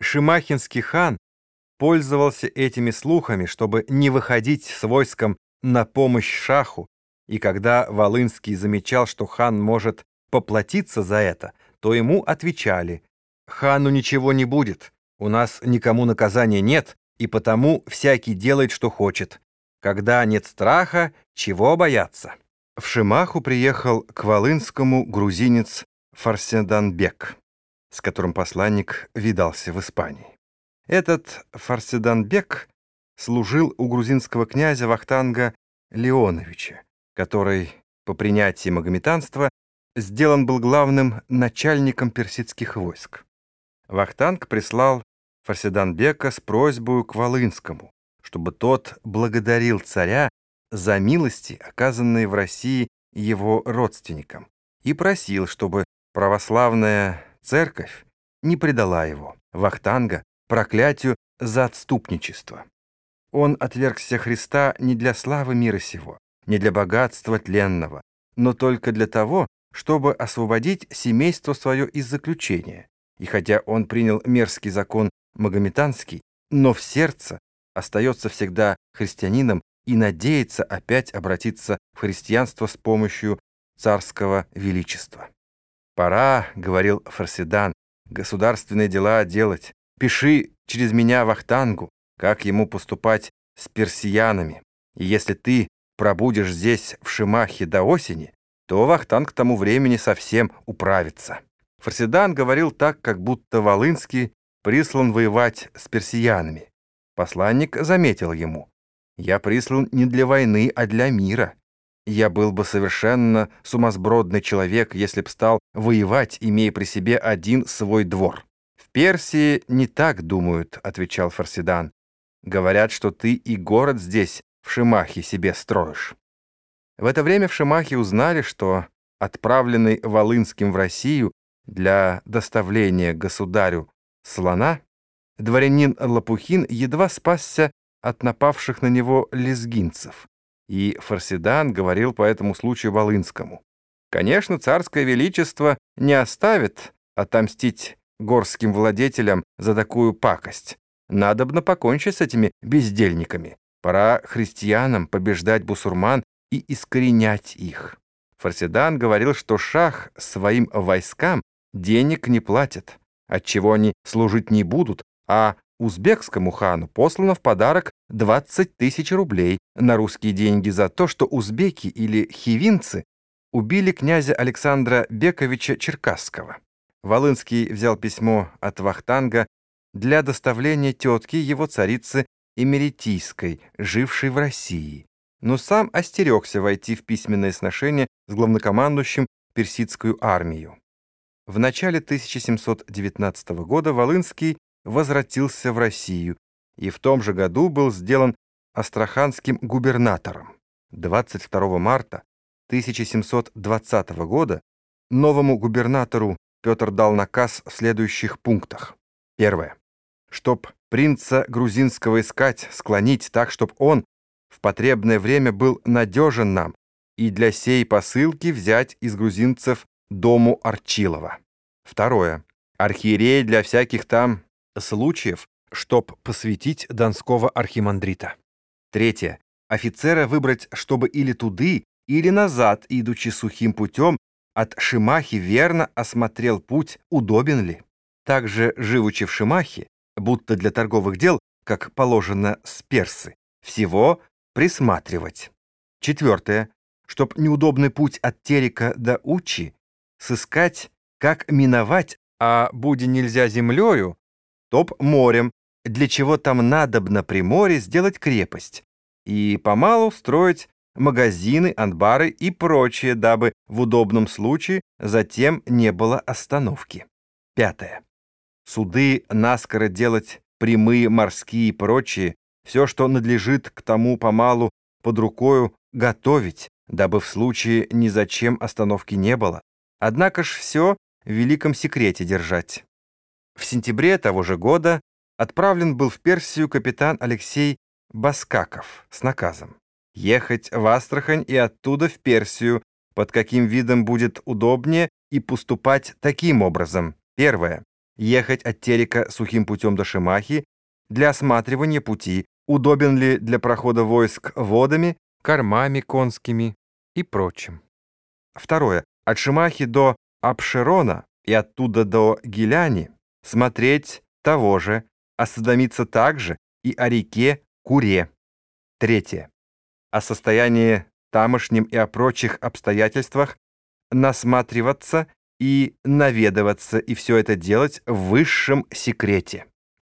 Шимахинский хан пользовался этими слухами, чтобы не выходить с войском на помощь шаху, и когда Волынский замечал, что хан может поплатиться за это, то ему отвечали «Хану ничего не будет, у нас никому наказания нет, и потому всякий делает, что хочет. Когда нет страха, чего бояться?» В Шимаху приехал к Волынскому грузинец Фарседанбек с которым посланник видался в Испании. Этот Фарседанбек служил у грузинского князя Вахтанга Леоновича, который по принятии магометанства сделан был главным начальником персидских войск. Вахтанг прислал Фарседанбека с просьбой к Волынскому, чтобы тот благодарил царя за милости, оказанные в России его родственникам, и просил, чтобы православная Церковь не предала его, Вахтанга, проклятию за отступничество. Он отвергся Христа не для славы мира сего, не для богатства тленного, но только для того, чтобы освободить семейство свое из заключения. И хотя он принял мерзкий закон магометанский, но в сердце остается всегда христианином и надеется опять обратиться в христианство с помощью царского величества. «Пора», — говорил Фарседан, — «государственные дела делать. Пиши через меня Вахтангу, как ему поступать с персиянами. И если ты пробудешь здесь в Шимахе до осени, то Вахтанг к тому времени совсем управится». Фарседан говорил так, как будто Волынский прислан воевать с персиянами. Посланник заметил ему, «Я прислан не для войны, а для мира. Я был бы совершенно сумасбродный человек, если б стал воевать, имея при себе один свой двор. «В Персии не так думают», — отвечал Фарсидан. «Говорят, что ты и город здесь, в Шимахе, себе строишь». В это время в Шимахе узнали, что отправленный Волынским в Россию для доставления государю слона, дворянин Лопухин едва спасся от напавших на него лезгинцев и Фарсидан говорил по этому случаю Волынскому. Конечно, царское величество не оставит отомстить горским владетелям за такую пакость. Надобно покончить с этими бездельниками. Пора христианам побеждать бусурман и искоренять их. Фарсидан говорил, что шах своим войскам денег не платит, отчего они служить не будут, а узбекскому хану послано в подарок 20 тысяч рублей на русские деньги за то, что узбеки или хивинцы убили князя Александра Бековича Черкасского. Волынский взял письмо от Вахтанга для доставления тетки его царицы Эмеретийской, жившей в России, но сам остерегся войти в письменное сношение с главнокомандующим персидскую армию. В начале 1719 года Волынский возвратился в Россию и в том же году был сделан астраханским губернатором. 22 марта 1720 года новому губернатору Петр дал наказ в следующих пунктах. Первое. Чтоб принца грузинского искать, склонить так, чтоб он в потребное время был надежен нам, и для сей посылки взять из грузинцев дому Арчилова. Второе. Архиерей для всяких там случаев, чтоб посвятить донского архимандрита. Третье. Офицера выбрать, чтобы или туды, или назад, идучи сухим путем, от Шимахи верно осмотрел путь, удобен ли. Также, живучи в Шимахе, будто для торговых дел, как положено с персы, всего присматривать. Четвертое. Чтоб неудобный путь от Терека до Учи сыскать, как миновать, а буде нельзя землею, топ морем, для чего там надобно при море сделать крепость, и помалу строить магазины, анбары и прочее, дабы в удобном случае затем не было остановки. Пятое. Суды наскоро делать прямые, морские и прочие, все, что надлежит к тому помалу под рукою готовить, дабы в случае ни зачем остановки не было. Однако ж все в великом секрете держать. В сентябре того же года отправлен был в Персию капитан Алексей Баскаков с наказом ехать в Астрахань и оттуда в Персию, под каким видом будет удобнее, и поступать таким образом. Первое. ехать от Терека сухим путем до Шимахи для осматривания пути, удобен ли для прохода войск водами, кормами конскими и прочим. Второе. От Шимахи до Апшерона и оттуда до Гиляни смотреть того же, осведомиться также и о реке Куре. Третье. О состоянии тамошнем и о прочих обстоятельствах насматриваться и наведываться, и все это делать в высшем секрете.